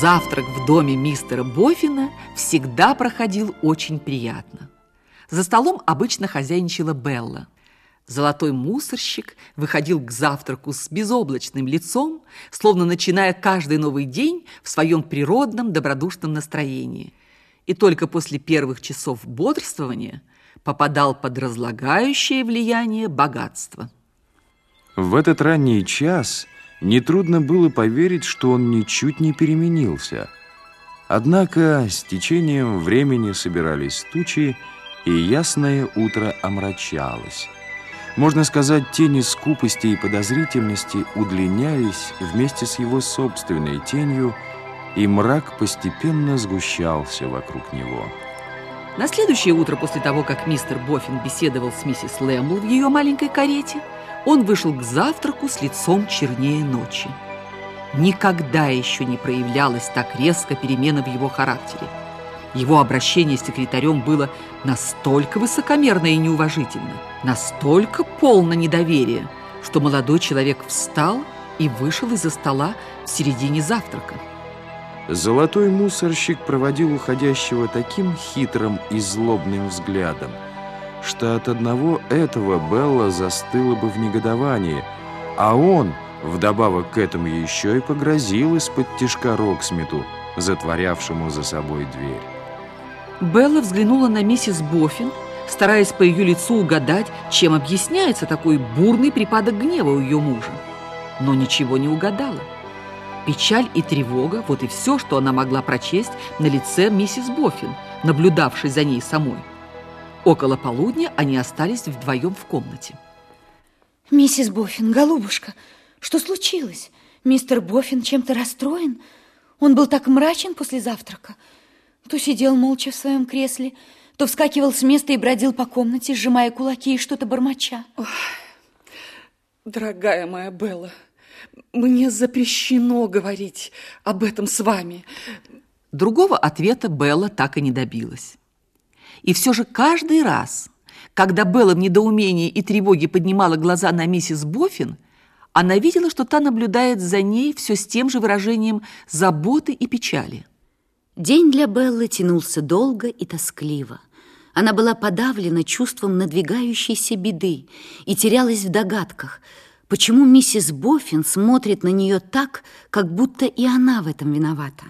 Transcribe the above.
Завтрак в доме мистера Боффина всегда проходил очень приятно. За столом обычно хозяйничала Белла. Золотой мусорщик выходил к завтраку с безоблачным лицом, словно начиная каждый новый день в своем природном добродушном настроении. И только после первых часов бодрствования попадал под разлагающее влияние богатства. В этот ранний час нетрудно было поверить, что он ничуть не переменился. Однако с течением времени собирались тучи, и ясное утро омрачалось. Можно сказать, тени скупости и подозрительности удлинялись вместе с его собственной тенью, и мрак постепенно сгущался вокруг него. На следующее утро после того, как мистер Боффин беседовал с миссис Лэмбл в ее маленькой карете, он вышел к завтраку с лицом чернее ночи. Никогда еще не проявлялась так резко перемена в его характере. Его обращение с секретарем было настолько высокомерно и неуважительно, настолько полно недоверия, что молодой человек встал и вышел из-за стола в середине завтрака. Золотой мусорщик проводил уходящего таким хитрым и злобным взглядом, что от одного этого Белла застыла бы в негодовании, а он, вдобавок к этому, еще и погрозил из-под тишка Роксмиту, затворявшему за собой дверь. Белла взглянула на миссис Боффин, стараясь по ее лицу угадать, чем объясняется такой бурный припадок гнева у ее мужа. Но ничего не угадала. Печаль и тревога – вот и все, что она могла прочесть на лице миссис Боффин, наблюдавшей за ней самой. Около полудня они остались вдвоем в комнате. Миссис Боффин, голубушка, что случилось? Мистер Боффин чем-то расстроен? Он был так мрачен после завтрака – то сидел молча в своем кресле, то вскакивал с места и бродил по комнате, сжимая кулаки и что-то бормоча. Ох, дорогая моя Белла, мне запрещено говорить об этом с вами. Другого ответа Белла так и не добилась. И все же каждый раз, когда Белла в недоумении и тревоге поднимала глаза на миссис Боффин, она видела, что та наблюдает за ней все с тем же выражением заботы и печали. День для Беллы тянулся долго и тоскливо. Она была подавлена чувством надвигающейся беды и терялась в догадках, почему миссис Боффин смотрит на нее так, как будто и она в этом виновата.